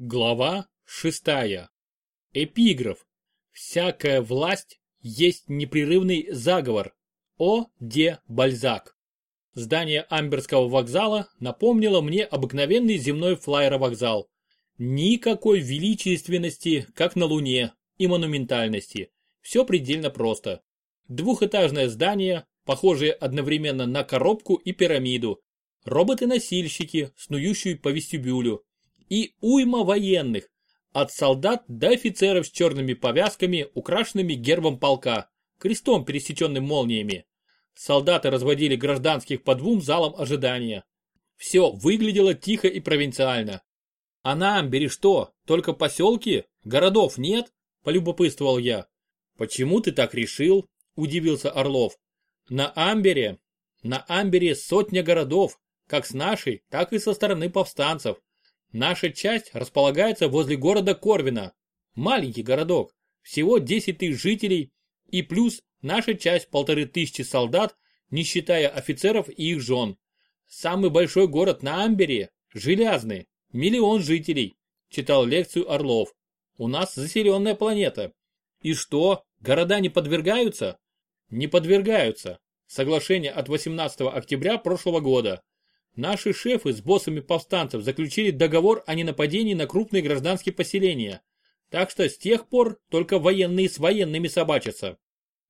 Глава шестая. Эпиграф. Всякая власть есть непрерывный заговор. О. Де Бальзак. Здание Амберского вокзала напомнило мне обыкновенный земной флайеровокзал. Никакой величественности, как на Луне, и монументальности. Все предельно просто. Двухэтажное здание, похожее одновременно на коробку и пирамиду. Роботы-носильщики, снующие по вестибюлю и уйма военных, от солдат до офицеров с черными повязками, украшенными гербом полка, крестом, пересеченным молниями. Солдаты разводили гражданских по двум залам ожидания. Все выглядело тихо и провинциально. А на Амбере что, только поселки? Городов нет? Полюбопытствовал я. Почему ты так решил? Удивился Орлов. На Амбере? На Амбере сотня городов, как с нашей, так и со стороны повстанцев. Наша часть располагается возле города Корвина. Маленький городок, всего 10 тысяч жителей и плюс наша часть полторы тысячи солдат, не считая офицеров и их жен. Самый большой город на Амбере – Железный, миллион жителей, читал лекцию Орлов. У нас заселенная планета. И что, города не подвергаются? Не подвергаются. Соглашение от 18 октября прошлого года. Наши шефы с боссами повстанцев заключили договор о ненападении на крупные гражданские поселения. Так что с тех пор только военные с военными собачатся.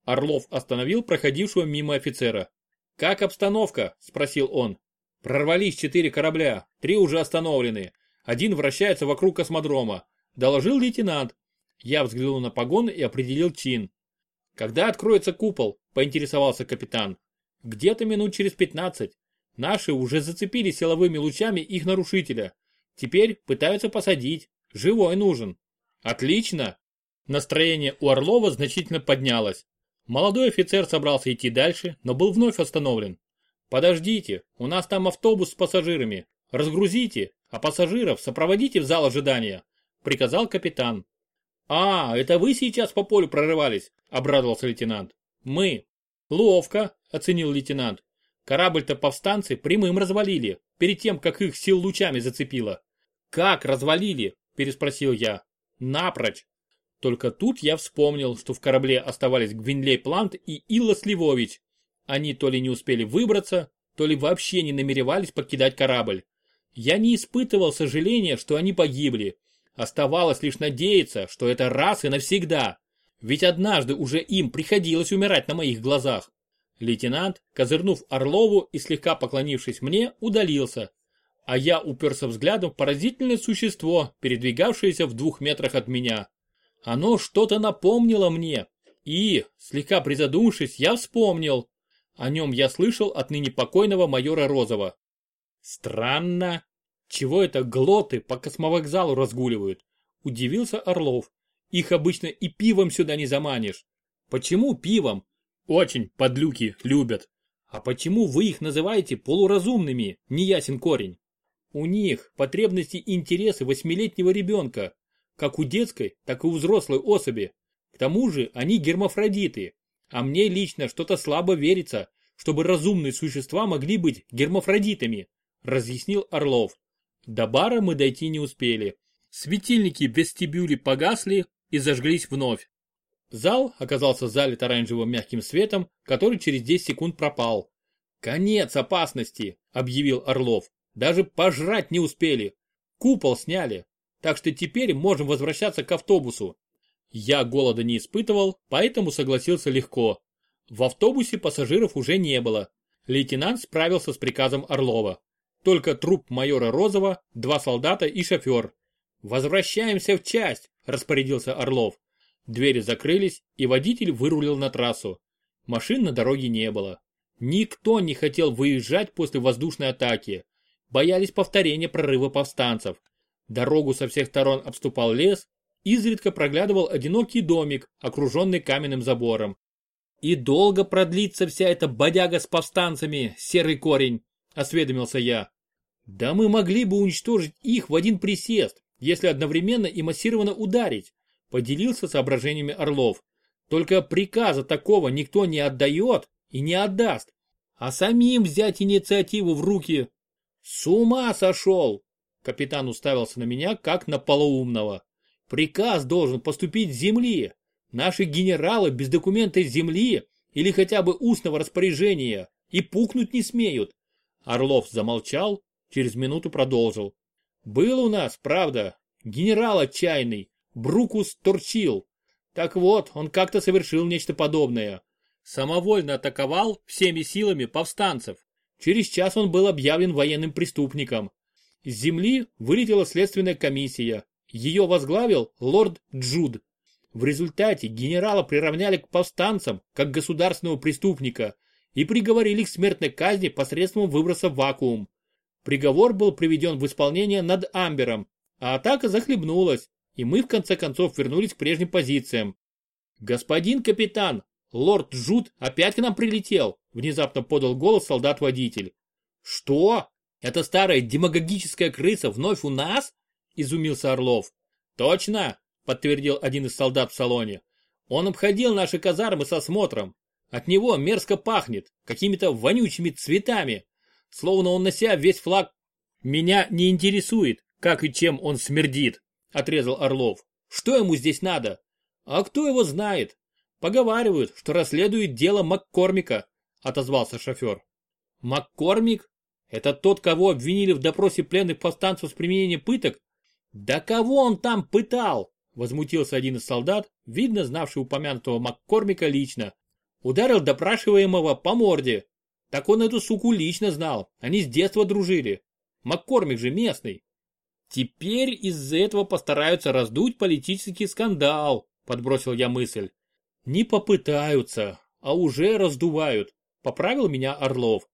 Орлов остановил проходившего мимо офицера. «Как обстановка?» – спросил он. «Прорвались четыре корабля, три уже остановлены. Один вращается вокруг космодрома», – доложил лейтенант. Я взглянул на погоны и определил чин. «Когда откроется купол?» – поинтересовался капитан. «Где-то минут через пятнадцать. Наши уже зацепили силовыми лучами их нарушителя. Теперь пытаются посадить. Живой нужен. Отлично. Настроение у Орлова значительно поднялось. Молодой офицер собрался идти дальше, но был вновь остановлен. Подождите, у нас там автобус с пассажирами. Разгрузите, а пассажиров сопроводите в зал ожидания, приказал капитан. А, это вы сейчас по полю прорывались, обрадовался лейтенант. Мы. Ловко, оценил лейтенант. Корабль-то повстанцы прямым развалили, перед тем, как их сил лучами зацепило. «Как развалили?» – переспросил я. «Напрочь». Только тут я вспомнил, что в корабле оставались Гвинлей Плант и Илла Сливович. Они то ли не успели выбраться, то ли вообще не намеревались покидать корабль. Я не испытывал сожаления, что они погибли. Оставалось лишь надеяться, что это раз и навсегда. Ведь однажды уже им приходилось умирать на моих глазах. Лейтенант, козырнув Орлову и слегка поклонившись мне, удалился, а я уперся взглядом в поразительное существо, передвигавшееся в двух метрах от меня. Оно что-то напомнило мне, и, слегка призадумавшись, я вспомнил. О нем я слышал от ныне покойного майора Розова. Странно. Чего это глоты по космовокзалу разгуливают? Удивился Орлов. Их обычно и пивом сюда не заманишь. Почему пивом? Очень подлюки любят. А почему вы их называете полуразумными, неясен корень? У них потребности и интересы восьмилетнего ребенка, как у детской, так и у взрослой особи. К тому же они гермафродиты, а мне лично что-то слабо верится, чтобы разумные существа могли быть гермафродитами, разъяснил Орлов. До бара мы дойти не успели. Светильники в вестибюле погасли и зажглись вновь. Зал оказался залит оранжевым мягким светом, который через 10 секунд пропал. «Конец опасности!» – объявил Орлов. «Даже пожрать не успели. Купол сняли. Так что теперь можем возвращаться к автобусу». Я голода не испытывал, поэтому согласился легко. В автобусе пассажиров уже не было. Лейтенант справился с приказом Орлова. Только труп майора Розова, два солдата и шофер. «Возвращаемся в часть», – распорядился Орлов. Двери закрылись, и водитель вырулил на трассу. Машин на дороге не было. Никто не хотел выезжать после воздушной атаки. Боялись повторения прорыва повстанцев. Дорогу со всех сторон обступал лес, изредка проглядывал одинокий домик, окруженный каменным забором. «И долго продлится вся эта бодяга с повстанцами, серый корень?» – осведомился я. «Да мы могли бы уничтожить их в один присест, если одновременно и массированно ударить поделился соображениями Орлов. Только приказа такого никто не отдает и не отдаст. А самим взять инициативу в руки. С ума сошел! Капитан уставился на меня, как на полоумного. Приказ должен поступить с земли. Наши генералы без документа земли или хотя бы устного распоряжения и пукнуть не смеют. Орлов замолчал, через минуту продолжил. Был у нас, правда, генерал отчаянный, Брукус Торчил. Так вот, он как-то совершил нечто подобное. Самовольно атаковал всеми силами повстанцев. Через час он был объявлен военным преступником. С земли вылетела следственная комиссия. Ее возглавил лорд Джуд. В результате генерала приравняли к повстанцам, как государственного преступника, и приговорили к смертной казни посредством выброса в вакуум. Приговор был приведен в исполнение над Амбером, а атака захлебнулась, и мы в конце концов вернулись к прежним позициям. «Господин капитан, лорд Джуд опять к нам прилетел», внезапно подал голос солдат-водитель. «Что? Это старая демагогическая крыса вновь у нас?» изумился Орлов. «Точно!» подтвердил один из солдат в салоне. Он обходил наши казармы со смотром. От него мерзко пахнет, какими-то вонючими цветами. Словно он на себя весь флаг. Меня не интересует, как и чем он смердит, отрезал Орлов. Что ему здесь надо? А кто его знает? Поговаривают, что расследует дело Маккормика, отозвался шофер. Маккормик? Это тот, кого обвинили в допросе пленных повстанцев с применением пыток? Да кого он там пытал? Возмутился один из солдат, видно знавший упомянутого Маккормика лично. Ударил допрашиваемого по морде. Так он эту суку лично знал, они с детства дружили. Маккормик же местный. Теперь из-за этого постараются раздуть политический скандал, подбросил я мысль. Не попытаются, а уже раздувают, поправил меня Орлов.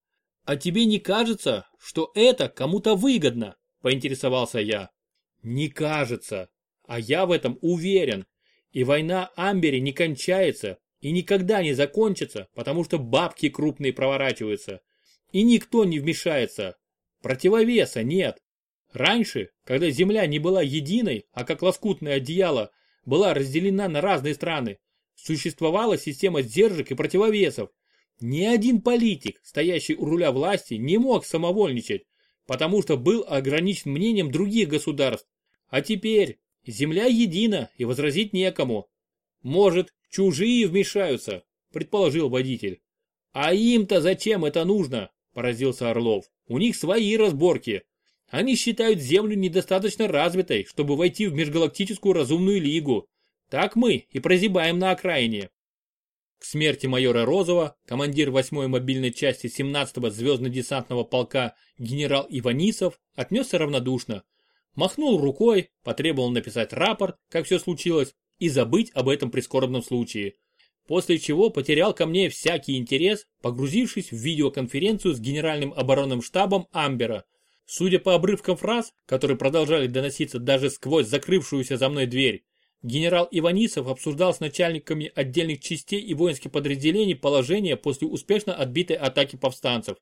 А тебе не кажется, что это кому-то выгодно? Поинтересовался я. Не кажется, а я в этом уверен. И война Амбери не кончается и никогда не закончится, потому что бабки крупные проворачиваются. И никто не вмешается. Противовеса нет. Раньше, когда земля не была единой, а как лоскутное одеяло была разделена на разные страны, существовала система сдержек и противовесов. Ни один политик, стоящий у руля власти, не мог самовольничать, потому что был ограничен мнением других государств. А теперь Земля едина и возразить некому. Может, чужие вмешаются, предположил водитель. А им-то зачем это нужно? Поразился Орлов. У них свои разборки. Они считают Землю недостаточно развитой, чтобы войти в межгалактическую разумную лигу. Так мы и прозябаем на окраине. К смерти майора Розова командир 8-й мобильной части 17-го звездно-десантного полка генерал Иванисов отнесся равнодушно, Махнул рукой, потребовал написать рапорт, как все случилось, и забыть об этом прискорбном случае. После чего потерял ко мне всякий интерес, погрузившись в видеоконференцию с генеральным оборонным штабом Амбера. Судя по обрывкам фраз, которые продолжали доноситься даже сквозь закрывшуюся за мной дверь, генерал Иванисов обсуждал с начальниками отдельных частей и воинских подразделений положение после успешно отбитой атаки повстанцев.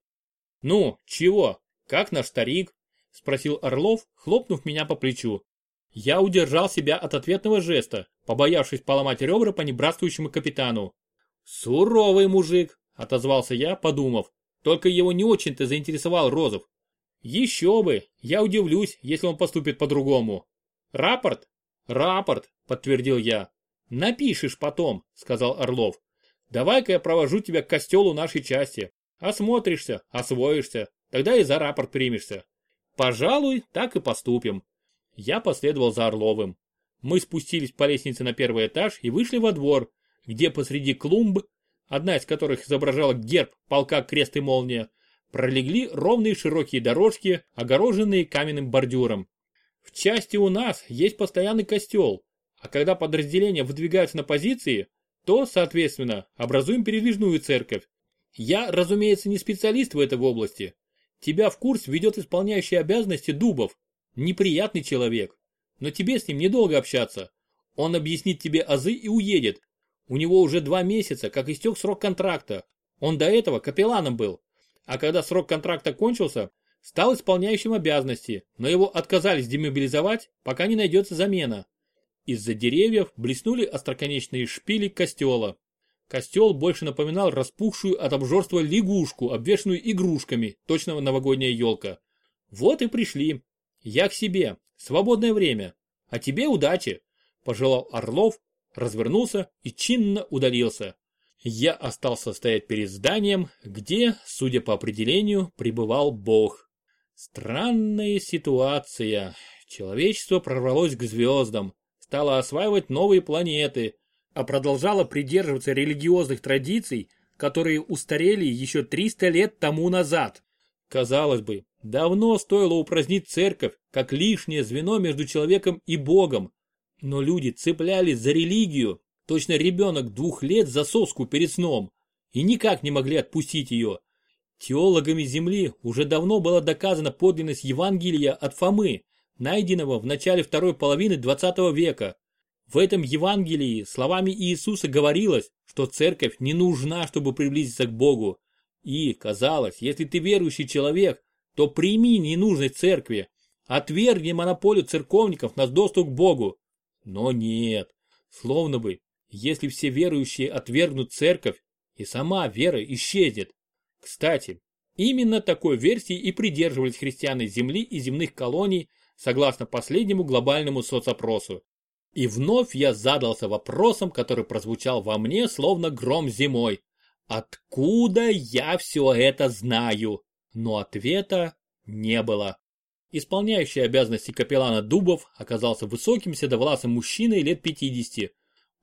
«Ну, чего? Как наш старик?» Спросил Орлов, хлопнув меня по плечу. Я удержал себя от ответного жеста, побоявшись поломать ребра по небратствующему капитану. «Суровый мужик», — отозвался я, подумав. Только его не очень-то заинтересовал Розов. «Еще бы, я удивлюсь, если он поступит по-другому». «Рапорт?» «Рапорт», — подтвердил я. «Напишешь потом», — сказал Орлов. «Давай-ка я провожу тебя к костелу нашей части. Осмотришься, освоишься, тогда и за рапорт примешься». Пожалуй, так и поступим. Я последовал за Орловым. Мы спустились по лестнице на первый этаж и вышли во двор, где посреди клумб, одна из которых изображала герб полка крест и молния, пролегли ровные широкие дорожки, огороженные каменным бордюром. В части у нас есть постоянный костел, а когда подразделения выдвигаются на позиции, то, соответственно, образуем передвижную церковь. Я, разумеется, не специалист в этой области, Тебя в курс ведет исполняющий обязанности Дубов. Неприятный человек. Но тебе с ним недолго общаться. Он объяснит тебе азы и уедет. У него уже два месяца, как истек срок контракта. Он до этого капелланом был. А когда срок контракта кончился, стал исполняющим обязанности, но его отказались демобилизовать, пока не найдется замена. Из-за деревьев блеснули остроконечные шпили костела. Костел больше напоминал распухшую от обжорства лягушку, обвешанную игрушками, точно новогодняя елка. Вот и пришли. Я к себе, свободное время, а тебе удачи, пожелал Орлов, развернулся и чинно удалился. Я остался стоять перед зданием, где, судя по определению, пребывал Бог. Странная ситуация. Человечество прорвалось к звездам, стало осваивать новые планеты, а продолжало придерживаться религиозных традиций, которые устарели еще 300 лет тому назад. Казалось бы, давно стоило упразднить церковь как лишнее звено между человеком и Богом, но люди цеплялись за религию, точно ребенок двух лет за соску перед сном, и никак не могли отпустить ее. Теологами Земли уже давно была доказана подлинность Евангелия от Фомы, найденного в начале второй половины 20 века. В этом Евангелии словами Иисуса говорилось, что церковь не нужна, чтобы приблизиться к Богу. И, казалось, если ты верующий человек, то прими ненужность церкви, отвергни монополию церковников на доступ к Богу. Но нет, словно бы, если все верующие отвергнут церковь, и сама вера исчезнет. Кстати, именно такой версии и придерживались христиане Земли и земных колоний, согласно последнему глобальному соцопросу. И вновь я задался вопросом, который прозвучал во мне, словно гром зимой. Откуда я все это знаю? Но ответа не было. Исполняющий обязанности капеллана Дубов оказался высоким седовласым мужчиной лет 50.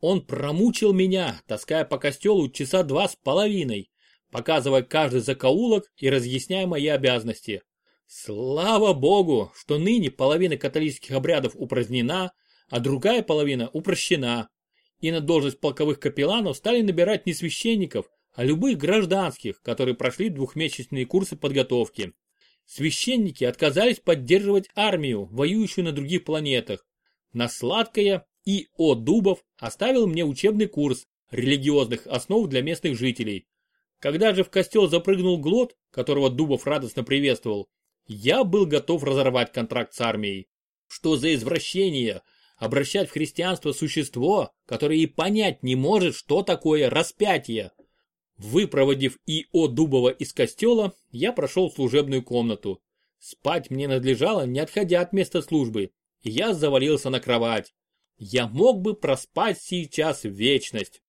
Он промучил меня, таская по костелу часа два с половиной, показывая каждый закоулок и разъясняя мои обязанности. Слава богу, что ныне половина католических обрядов упразднена, а другая половина упрощена. И на должность полковых капелланов стали набирать не священников, а любых гражданских, которые прошли двухмесячные курсы подготовки. Священники отказались поддерживать армию, воюющую на других планетах. На сладкое и О. Дубов оставил мне учебный курс религиозных основ для местных жителей. Когда же в костел запрыгнул Глот, которого Дубов радостно приветствовал, я был готов разорвать контракт с армией. Что за извращение? Обращать в христианство существо, которое и понять не может, что такое распятие. Выпроводив И.О. Дубова из костела, я прошел в служебную комнату. Спать мне надлежало, не отходя от места службы, и я завалился на кровать. Я мог бы проспать сейчас вечность.